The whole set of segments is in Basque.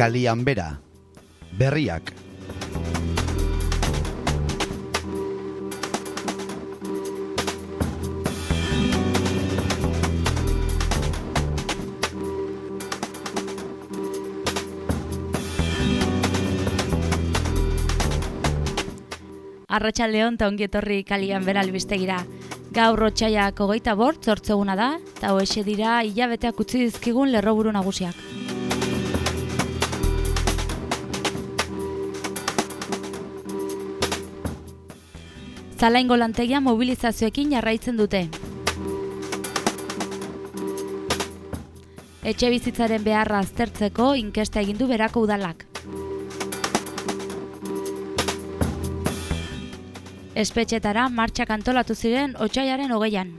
kalian bera, berriak. Arratxaldeon eta ongi etorri kalian bera albistegira. Gaur rotxaiak hogeita bort, zortzeguna da, eta hoxe dira hilabeteak utzi dizkigun lerroburu nagusiak. Zalaingo lantegia mobilizazioekin jarraitzen dute. Etxe bizitzaren beharra aztertzeko inkesta egindu berako udalak. Espetxetara martxak antolatu ziren otxaiaren hogeian.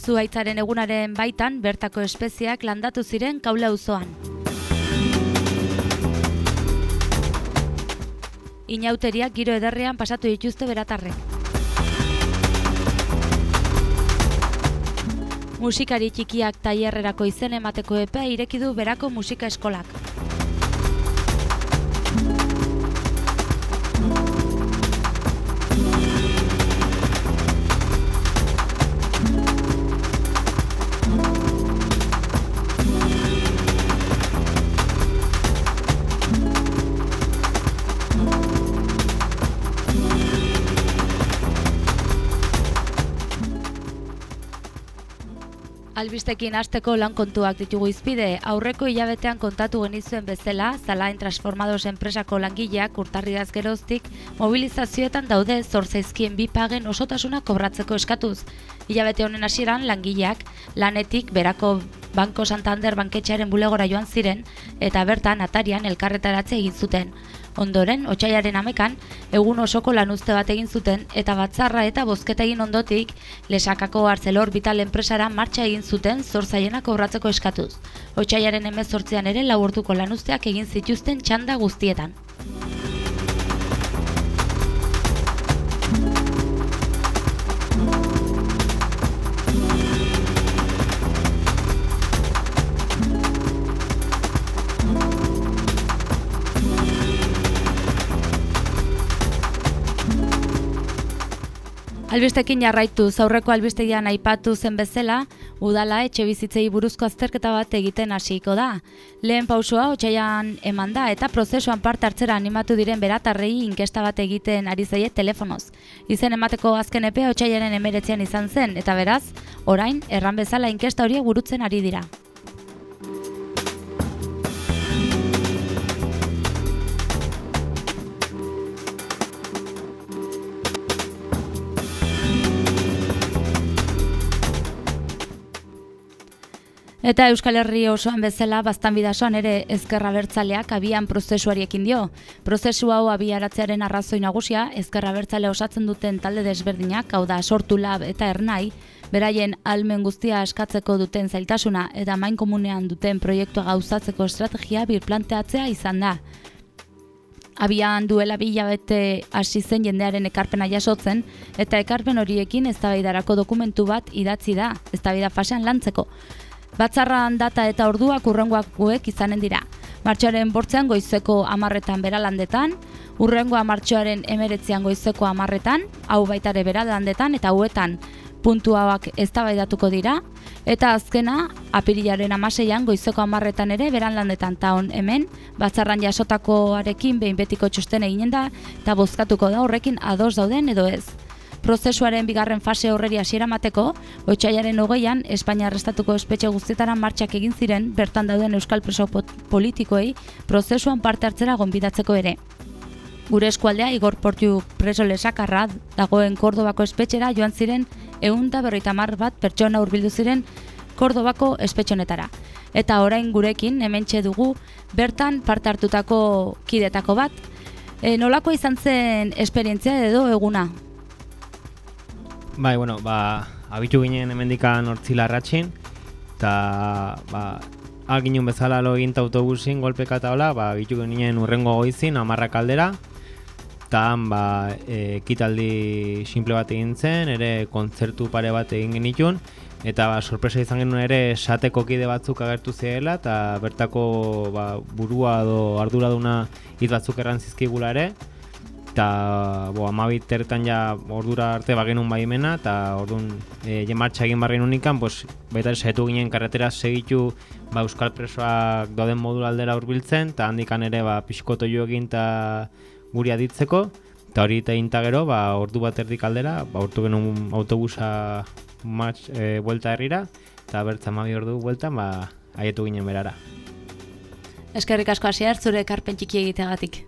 Zuaitzaren egunaren baitan bertako espeziak landatu ziren kaula uzoan. Inauteriak giro ederrean pasatu dituzte beratarrek. Musikari txikiak tailerrerako izen emateko epea ireki du berako musika eskolak. Albistekin hasteko lan kontuak ditugu izpide, aurreko hilabetean kontatu genizuen bezala, zalain transformados enpresako langileak urtarriaz geroztik, mobilizazioetan daude zorzaizkien bi pagen osotasuna kobratzeko eskatuz. Hilabete honen hasieran langileak lanetik berako Banko Santander banketxearen bulegora joan ziren eta bertan atarian elkarretaratze egin zuten. Ondoren, otxaiaren amekan, egun osoko lanuzte bat egin zuten eta batzarra eta bozketa egin ondotik, lesakako Arcelor Vital enpresara martxa egin zuten zorzaiena kobratzeko eskatuz. Otxaiaren emezortzean ere laburtuko lanuzteak egin zituzten txanda guztietan. Albistekin jarraitu, zaurreko albistegian aipatu zen bezala, udala etxe bizitzei buruzko azterketa bat egiten hasiko da. Lehen pausua otxaian eman da eta prozesuan parte hartzera animatu diren beratarrei inkesta bat egiten ari zaie telefonoz. Izen emateko azken epea otxaiaren emeretzean izan zen, eta beraz, orain, erran bezala inkesta horiek burutzen ari dira. Eta Euskal Herri osoan bezala baztan bidasoan ere ezkerra bertzaleak abian prozesuariekin dio. Prozesu hau abiaratzearen arrazoi nagusia, ezkerra bertzale osatzen duten talde desberdinak, hau da sortu lab eta ernai, beraien almen guztia askatzeko duten zailtasuna eta main komunean duten proiektua gauzatzeko estrategia birplanteatzea izan da. Abian duela bilabete hasi zen jendearen ekarpena jasotzen, eta ekarpen horiekin eztabaidarako dokumentu bat idatzi da, eztabaida fasean lantzeko. Batzarran data eta orduak urrengoak guek izanen dira. Martxoaren bortzean goizeko amarretan beralandetan, urrengoa martxoaren emeretzean goizeko amarretan, hau baitare beralandetan eta hauetan puntu hauak eztabaidatuko dira, eta azkena apirilaren amaseian goizeko amarretan ere beran landetan taon hemen, batzarran jasotakoarekin behin betiko txosten eginen da, eta bozkatuko da horrekin ados dauden edo ez. Prozesuaren bigarren fase horreri hasiera mateko, otxaiaren hogeian, Espainia arrestatuko espetxe guztietara martxak egin ziren, bertan dauden euskal preso politikoei, prozesuan parte hartzera gonbidatzeko ere. Gure eskualdea Igor Portiu preso lesakarra dagoen Kordobako espetxera joan ziren egun da berroita mar bat pertsona hurbildu ziren Kordobako espetxonetara. Eta orain gurekin hemen dugu bertan parte hartutako kidetako bat. E, nolako izan zen esperientzia edo eguna? Bai, bueno, ba, abitu ginen hemendikan hortzila ratxin, eta, ba, alginun bezala lo egin autobusin golpeka eta hola, ba, abitu ginen urrengo goizin, amarra kaldera, eta, ba, e, kitaldi simple bat egin zen, ere kontzertu pare bat egin genitun, eta ba, sorpresa izan genuen ere sateko kide batzuk agertu zirela eta bertako ba, burua edo arduraduna hitz batzuk erran zizkigula ere eta bo, amabit erretan ja ordura arte bagenun baimena eta orduan e, jemartxa egin barri unikan pues, baita saiatu ginen karretera segitu ba, euskal presoak doden modul aldera hurbiltzen eta handikan ere ba, pixkoto jo egin eta guri aditzeko eta hori eta inta gero ba, ordu bat erdik aldera ba, ordu genuen autobusa match, e, buelta herrira eta bertza mabi ordu bueltan ba, haietu ginen berara. Eskerrik asko hasier zure ekarpen txiki egiteagatik.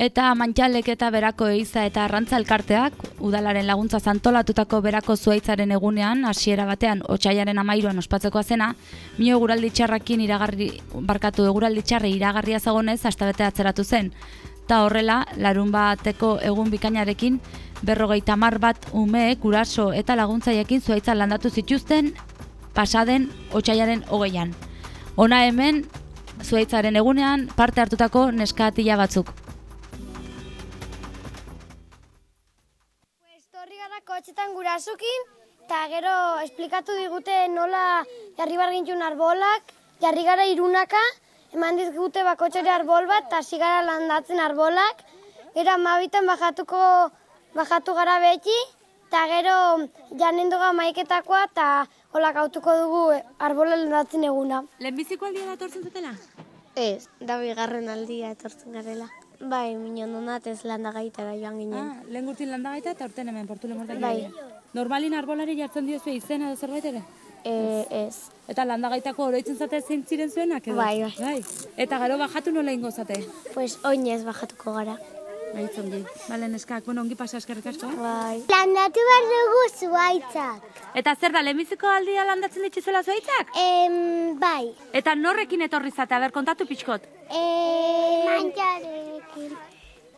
Eta mantxalek eta berako eiza eta arrantza elkarteak, udalaren laguntza zantolatutako berako zuaitzaren egunean, hasiera batean, otxaiaren amairuan ospatzeko azena, mio eguraldi txarrakin iragarri, barkatu eguraldi txarri iragarria zagonez, hasta bete atzeratu zen. Ta horrela, larun bateko egun bikainarekin, berrogeita mar bat ume, guraso eta laguntzaiekin zuaitza landatu zituzten, pasaden otxaiaren hogeian. Ona hemen, zuaitzaren egunean, parte hartutako neskatila batzuk. Kotxetan gurasukin, eta gero esplikatu digute nola jarri bargintxun arbolak, jarri gara irunaka, eman dizgute bakotxere arbol bat, eta hasi gara landatzen arbolak, gero amabitan bajatuko, bajatu gara beti, eta gero janen duga maiketakoa, eta holak autuko dugu arbola landatzen eguna. Lehenbiziko aldia da etortzen zutela? Ez, da bigarren aldia etortzen garela. Bai, minon donat ez landa gaitara joan ginen. Ah, lehen gurtin landa gaita eta orten hemen, portu lemortak Bai. Normalin arbolari jartzen diozu izena edo zerbait ere? E, ez. Eta landa gaitako oroitzen zate zein ziren zuenak edo? Bai, bai. Eta gero bajatu nola ingo zate? Pues oinez bajatuko gara. Bai, zongi. Bale, neskak, bueno, ongi pasa eskerrik asko. Bai. Landatu behar dugu zuaitzak. Eta zer da, lehenbiziko aldia landatzen dituzela zuaitzak? Em, bai. Eta norrekin etorri zate, aber, kontatu pixkot. E,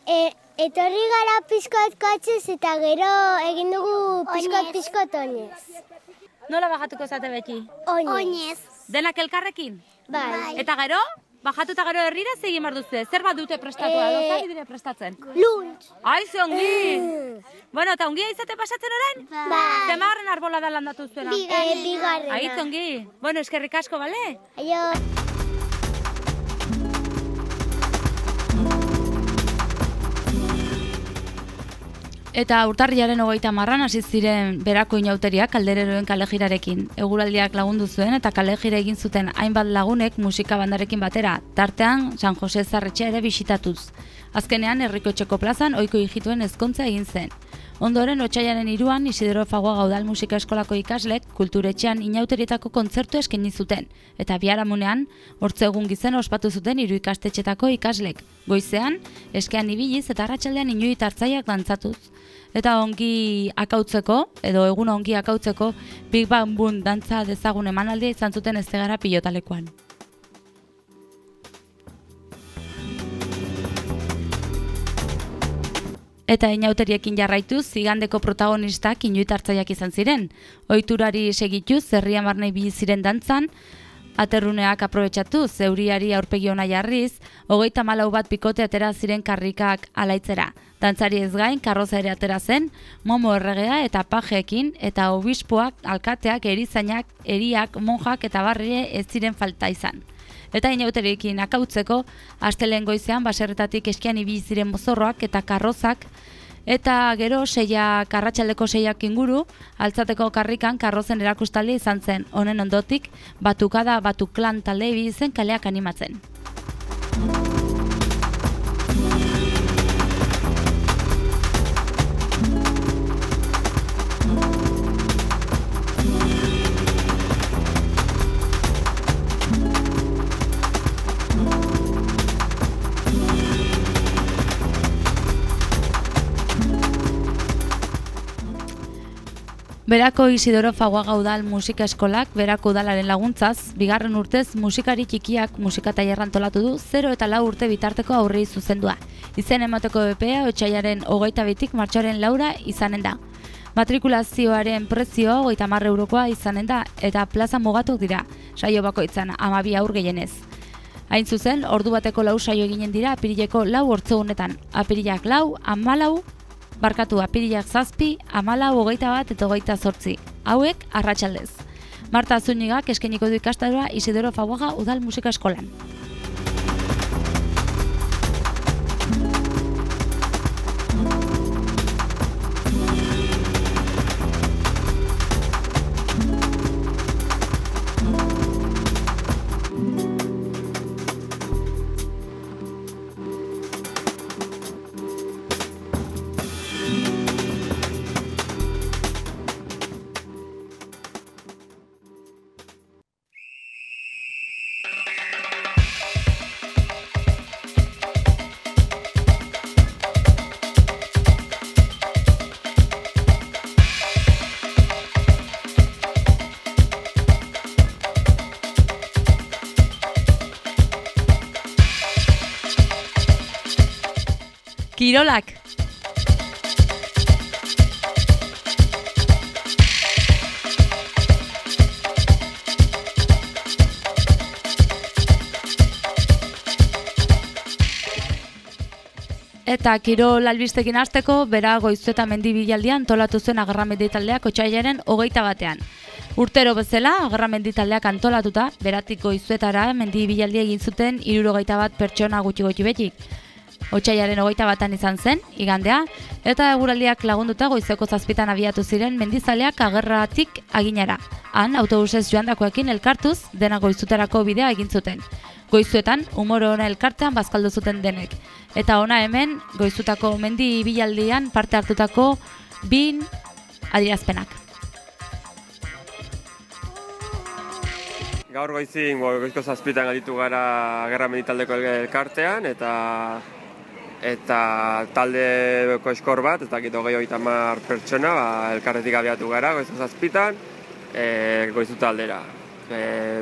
E, etorri gara pizkot kotxez eta gero egin dugu pizkot pizkot oinez. Nola bajatuko zate beti? Oinez. Denak elkarrekin? Bai. Eta gero? Bajatu eta gero herrira ze egin behar duzue? Zer bat dute prestatu, Eh, edo zer dire prestatzen? Luntz. Ai, ze ongi! bueno, eta ongia izate pasatzen orain? Bai. Zemarren arbola da landatu zuena? E, bigarrena. Ai, ze ongi! Bueno, eskerrik asko, bale? Aio. Eta urtarriaren hogeita marran hasi ziren berako inauteriak kaldereroen kalejirarekin. Eguraldiak lagundu zuen eta kalejira egin zuten hainbat lagunek musika bandarekin batera, tartean San Jose Zarretxea ere bisitatuz. Azkenean herriko txeko plazan ohiko hijituen ezkontza egin zen. Ondoren otsailaren iruan Isidoro Fagua Gaudal Musika Eskolako ikaslek kulturetxean inauterietako kontzertu eskaini zuten eta biharamunean hortze egun gizen ospatu zuten hiru ikastetxetako ikaslek. Goizean eskean ibiliz eta arratsaldean inuit hartzaiak dantzatuz. Eta ongi akautzeko, edo egun ongi akautzeko, Big Bang Boom dantza dezagun emanaldia izan zuten ez gara pilotalekoan. Eta inauteriekin jarraituz, zigandeko protagonistak inuit hartzaiak izan ziren. Ohiturari segituz, zerrian barnei bili ziren dantzan, aterruneak aprobetsatu, zeuriari aurpegi ona jarriz, hogeita malau bat pikote atera ziren karrikak alaitzera. Dantzari ez gain, karroza ere atera zen, momo erregea eta pajeekin, eta obispoak, alkateak, erizainak, eriak, monjak eta barrie ez ziren falta izan. Eta inauterekin akautzeko, astelen goizean baserretatik eskian ibili ziren mozorroak eta karrozak, eta gero seiak arratsaldeko seiak inguru, altzateko karrikan karrozen erakustaldi izan zen. Honen ondotik, batukada batuklan talde ibili zen kaleak animatzen. Berako Isidoro Faguaga Udal Musika Eskolak berako udalaren laguntzaz, bigarren urtez musikari txikiak musika tailerra antolatu du 0 eta lau urte bitarteko aurrei zuzendua. Izen emateko bepea otxaiaren hogeita bitik martxoaren laura izanen da. Matrikulazioaren prezioa hogeita marre eurokoa izanen da eta plaza mugatu dira, saio bakoitzan amabi aur gehienez. Hain zuzen, ordu bateko lau saio eginen dira apirileko lau hortzo honetan. Apirilak lau, amalau, barkatu apirilak zazpi, amalau hogeita bat eta hogeita zortzi. Hauek, arratsaldez. Marta Zunigak eskeniko du ikastaroa Isidoro Faboga Udal Musika Eskolan. Kirolak. Eta kirol albistekin hasteko bera goizu eta mendi bilaldian tolatu zen agarramendi taldeak otxailaren hogeita batean. Urtero bezala, agarramendi taldeak antolatuta, beratik goizuetara mendi bilaldi egin zuten irurogeita bat pertsona gutxi gutxi betik. Otsaiaren hogeita batan izan zen, igandea, eta eguraldiak lagunduta goizeko zazpitan abiatu ziren mendizaleak agerratik aginara. Han, autobusez joan dakoekin elkartuz, dena goizutarako bidea egin zuten. Goizuetan, umoro ona elkartean bazkaldu zuten denek. Eta ona hemen, goizutako mendi bilaldian parte hartutako bin adierazpenak. Gaur goizin goizko zazpitan galitu gara gerra meditaldeko elkartean eta eta taldeko eskor bat, ez dakit hogei hori tamar pertsona, ba, elkarretik abiatu gara, goizko zazpitan, e, goizu taldera. E,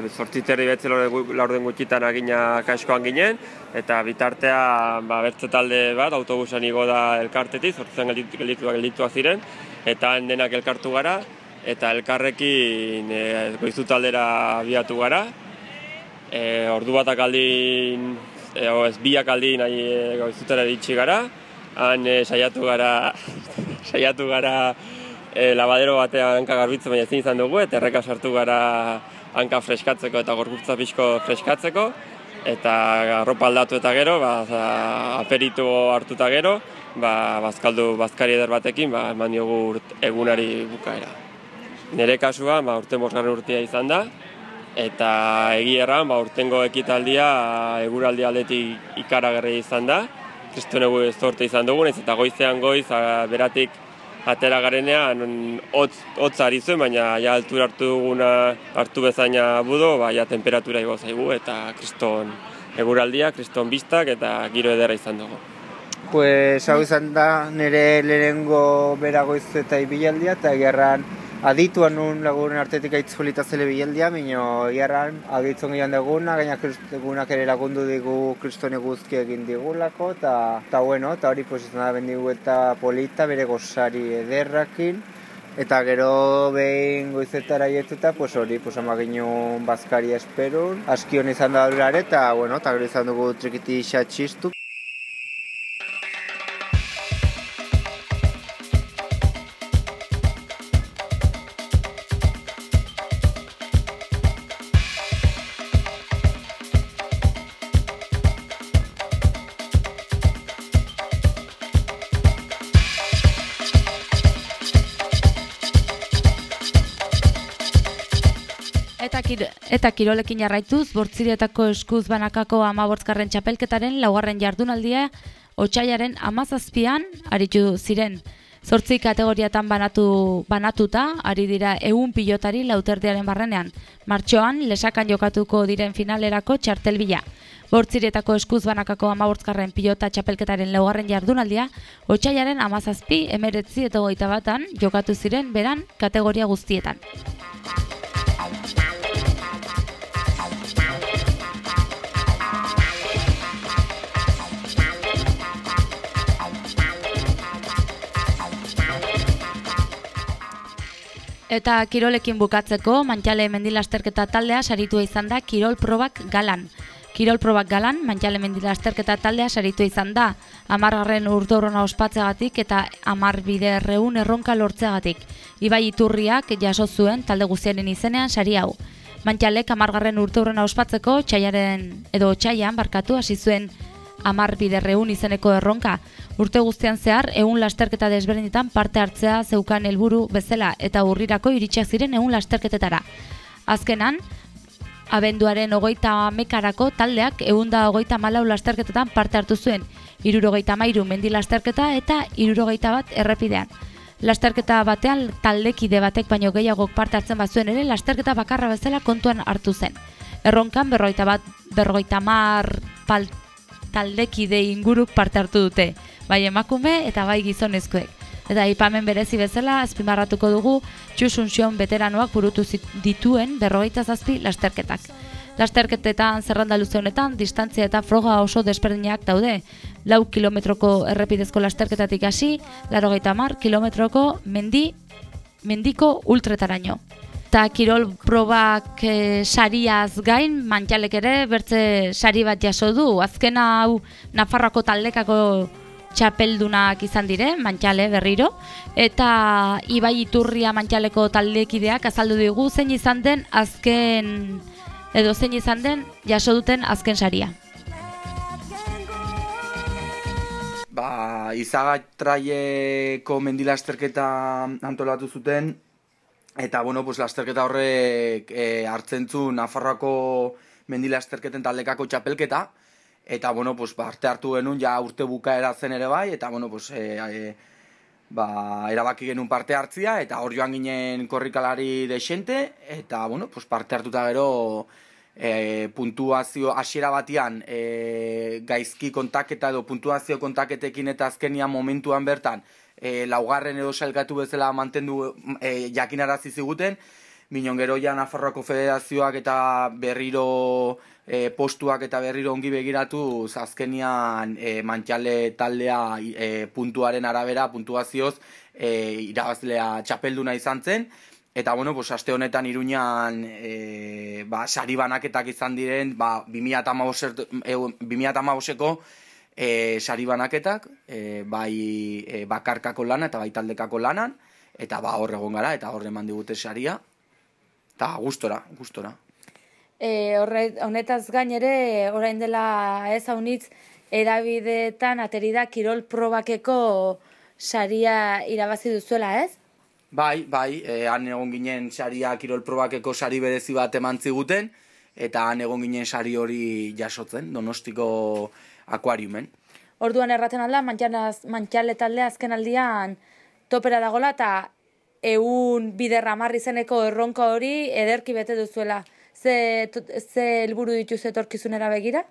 Zortziterri betze laurden gutxitan agina kaskoan ginen, eta bitartea ba, bertze talde bat, autobusan igo da elkartetik, zortzen geldituak geldituak ziren, eta denak elkartu gara, eta elkarrekin e, goizu taldera abiatu gara. E, ordu batak aldin e, ez biak aldi nahi e, goizutara ditxi gara, han e, saiatu gara, saiatu gara e, labadero batean hanka garbitzen baina ezin izan dugu, eta erreka sartu gara hanka freskatzeko eta gorkurtza pixko freskatzeko, eta arropa aldatu eta gero, ba, aperitu hartuta gero, ba, bazkaldu bazkari eder batekin, ba, eman diogu egunari bukaera. Nire kasua, ba, urte mosgarren urtea izan da, eta egi erran, ba, urtengo ekitaldia eguraldi aldetik ikaragarri izan da. Kristuen egu zorte izan dugun, ez eta goizean goiz, beratik atera garenean, hotz, hotz ari zuen, baina ja altura hartu duguna hartu bezaina budo, ba, ja temperatura igo zaigu, eta kriston eguraldia, kriston biztak, eta giro ederra izan dugu. Pues hau izan da nire lehenengo bera goiz eta ibilaldia, eta gerran adituan nun lagunen artetik aitz polita zele bilaldia, minio iarran agitzen gian deguna, gaina kristunak ere lagundu digu kristone guzki egin digulako, eta ta bueno, eta hori pues, izan da bendigu eta polita bere gozari ederrakin, eta gero behin goizetara ietuta, pues hori, pues amaginu bazkari esperun, aski honi izan da eta bueno, eta gero izan dugu trikiti xatxistu. Eta kirolekin jarraituz, bortziretako eskuz banakako amabortzkarren txapelketaren laugarren jardunaldia otxaiaren amazazpian aritu ziren. Zortzi kategoriatan banatu, banatuta, ari dira egun pilotari lauterdiaren barrenean. Martxoan, lesakan jokatuko diren finalerako txartelbila. Bortziretako eskuz banakako amabortzkarren pilota txapelketaren laugarren jardunaldia, otxaiaren amazazpi, emeretzi eta goita batan jokatu ziren beran kategoria guztietan. Eta kirolekin bukatzeko, Mantxale mendilasterketa taldea saritua izan da kirol probak galan. Kirol probak galan, Mantxale mendilasterketa taldea saritua izan da, amargarren urdorona ospatzeagatik eta amar bide erreun erronka lortzeagatik. Ibai iturriak jaso zuen talde guztiaren izenean sari hau. Mantxalek amargarren urteurrena ospatzeko txaiaren edo txaian barkatu hasi zuen amar biderreun izeneko erronka. Urte guztian zehar, egun lasterketa desberdinetan parte hartzea zeukan helburu bezala eta urrirako iritsak ziren egun lasterketetara. Azkenan, abenduaren ogoita mekarako taldeak eunda ogoita malau lasterketetan parte hartu zuen, irurogeita mairu mendi lasterketa eta irurogeita bat errepidean. Lasterketa batean taldekide batek baino gehiagok parte hartzen bazuen ere, lasterketa bakarra bezala kontuan hartu zen. Erronkan berrogeita bat, berrogeita mar pal, taldekide inguruk parte hartu dute, bai emakume eta bai gizonezkoek. Eta ipamen berezi bezala, azpimarratuko dugu, txusun veteranoak burutu dituen berrogeita zazpi lasterketak. Lasterketetan zerranda luze honetan, distantzia eta froga oso desberdinak daude. Lau kilometroko errepidezko lasterketatik hasi, laro mar kilometroko mendi, mendiko ultretaraino. Eta kirol probak e, sariaz gain, mantxalek ere bertze sari bat jaso du. Azkena hau Nafarroako taldekako txapeldunak izan dire, mantxale berriro. Eta Ibai Iturria mantxaleko taldekideak azaldu digu zein izan den azken edo zein izan den jaso duten azken saria. Ba, izagatraieko mendilasterketa antolatu zuten, eta, bueno, pues, lasterketa horrek e, hartzen zu Nafarroako mendilasterketen taldekako txapelketa, eta, bueno, pues, ba, arte hartu genuen, ja urte bukaera zen ere bai, eta, bueno, pues, e, e, ba, erabaki genuen parte hartzia, eta hor joan ginen korrikalari desente, eta, bueno, pues, parte hartuta gero, e, puntuazio hasiera batean e, gaizki kontaketa edo puntuazio kontaketekin eta azkenian momentuan bertan e, laugarren edo salgatu bezala mantendu e, jakinarazi ziguten, minon gero ja Nafarroako Federazioak eta berriro e, postuak eta berriro ongi begiratu azkenian e, mantxale taldea e, puntuaren arabera puntuazioz e, irabazlea txapelduna izan zen, Eta, bueno, pues, aste honetan iruñan e, ba, sari banaketak izan diren, ba, 2008ko e, sari banaketak, e, bai e, bakarkako lana eta bai taldekako lanan, eta ba, hor egon gara, eta hor eman digute saria, eta gustora, gustora. E, horre, honetaz gain ere, orain dela ez haunitz, erabideetan aterida kirol probakeko saria irabazi duzuela, ez? Bai, bai, e, han egon ginen saria kirol probakeko sari berezi bat eman ziguten, eta han egon ginen sari hori jasotzen, donostiko akuariumen. Orduan erraten alda, mantxale taldea azken aldian topera dagola eta eun biderra marri zeneko erronka hori ederki bete duzuela. Ze, ze helburu dituz etorkizunera begira?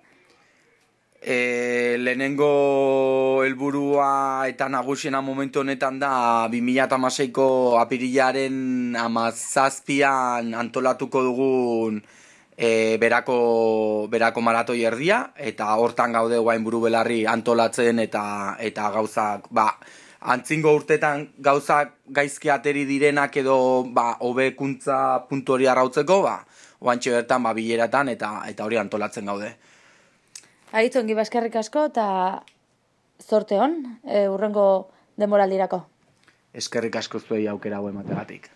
E, lehenengo helburua eta nagusiena momentu honetan da 2006ko apirilaren amazazpian antolatuko dugun e, berako, berako maratoi erdia eta hortan gaude guain buru belarri antolatzen eta eta gauzak ba, antzingo urtetan gauzak gaizki ateri direnak edo ba, hobekuntza puntu hori arrautzeko ba, oantxe bertan ba, bileratan eta, eta hori antolatzen gaude. Aitu ongi baskerrik asko eta zorte hon, e, urrengo demoraldirako. Eskerrik asko zuei aukera hau emategatik.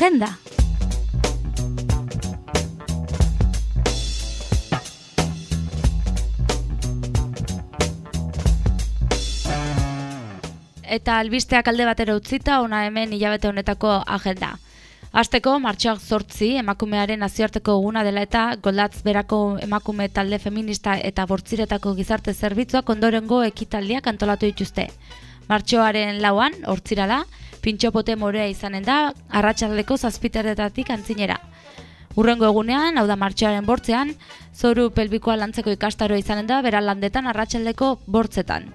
Agenda. Eta albisteak alde batera utzita, ona hemen hilabete honetako agenda. Azteko, martxoak zortzi, emakumearen nazioarteko eguna dela eta goldatz berako emakume talde feminista eta bortziretako gizarte zerbitzuak ondorengo ekitaldiak antolatu dituzte. Martxoaren lauan, hortzirala, pintxopote morea izanen da, arratsaldeko zazpiterretatik antzinera. Urrengo egunean, hau da martxoaren bortzean, zoru pelbikoa lantzeko ikastaro izanen da, bera landetan arratsaldeko bortzetan.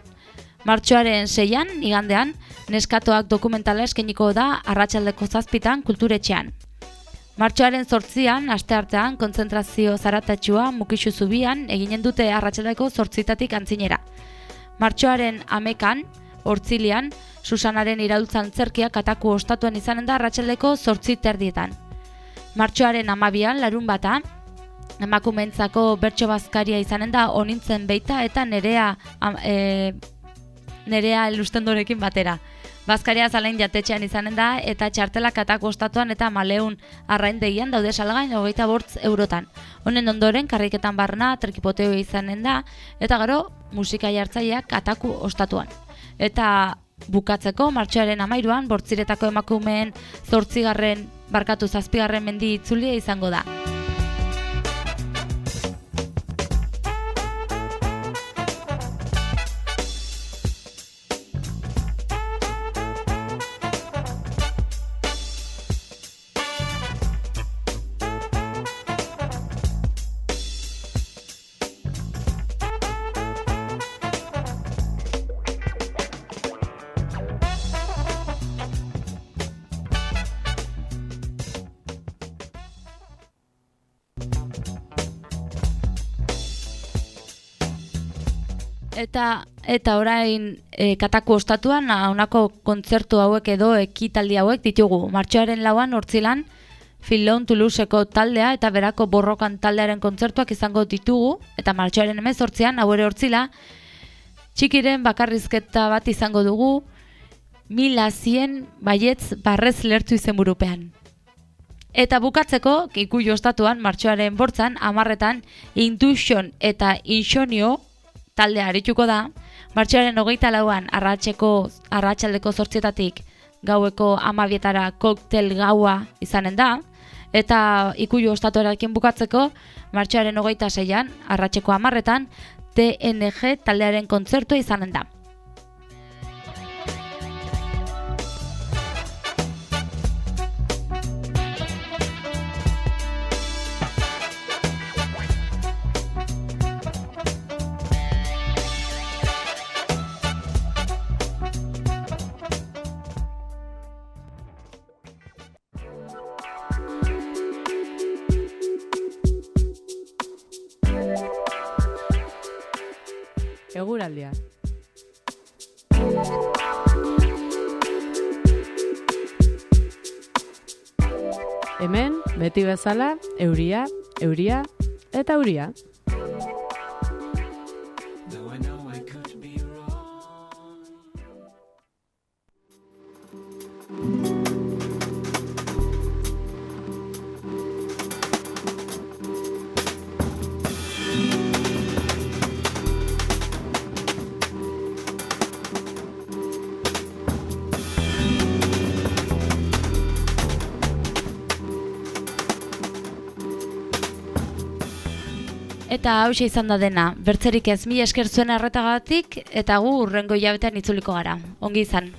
Martxoaren seian, igandean, neskatoak dokumentala eskeniko da arratsaldeko zazpitan kulturetxean. Martxoaren sortzian, aste artean, kontzentrazio zaratatxua mukixu zubian eginen dute arratsaldeko zortzitatik antzinera. Martxoaren amekan, hortzilian, Susanaren iraultzan zerkiak ataku ostatuan izanen da arratsaldeko zortzi terdietan. Martxoaren amabian, larun bata, emakumentzako bertso bazkaria izanen da onintzen beita eta nerea am, e, nerea elustendorekin batera. Bazkaria zalein jatetxean izanen da eta txartelak atak ostatuan eta maleun arraindegian daude salgain hogeita bortz eurotan. Honen ondoren karriketan barna trikipoteo izanen da eta gero musika jartzaileak ataku ostatuan. Eta bukatzeko martxoaren amairuan bortziretako emakumeen zortzigarren barkatu zazpigarren mendi itzulia izango da. Eta eta orain e, kataku ostatuan honako kontzertu hauek edo ekitaldi hauek ditugu. Martxoaren lauan hortzilan Filon Toulouseko taldea eta berako borrokan taldearen kontzertuak izango ditugu eta martxoaren emezortzian hau ere hortzila txikiren bakarrizketa bat izango dugu mila zien baietz barrez lertu izen burupean. Eta bukatzeko, ikuio ostatuan, martxoaren bortzan, amarretan, Intuition eta Insonio talde arituko da, martxoaren hogeita lauan arratxeko, arratxaldeko zortzietatik gaueko amabietara koktel gaua izanen da, eta ikuio ostatuarekin bukatzeko, martxoaren hogeita zeian, arratxeko amarretan, TNG taldearen kontzertua izanen da. Eguraldia. Hemen, beti bezala, euria, euria eta euria. Eta hause izan da dena, bertzerik ez mi esker zuen arretagatik eta gu urrengo hilabetean itzuliko gara. Ongi izan.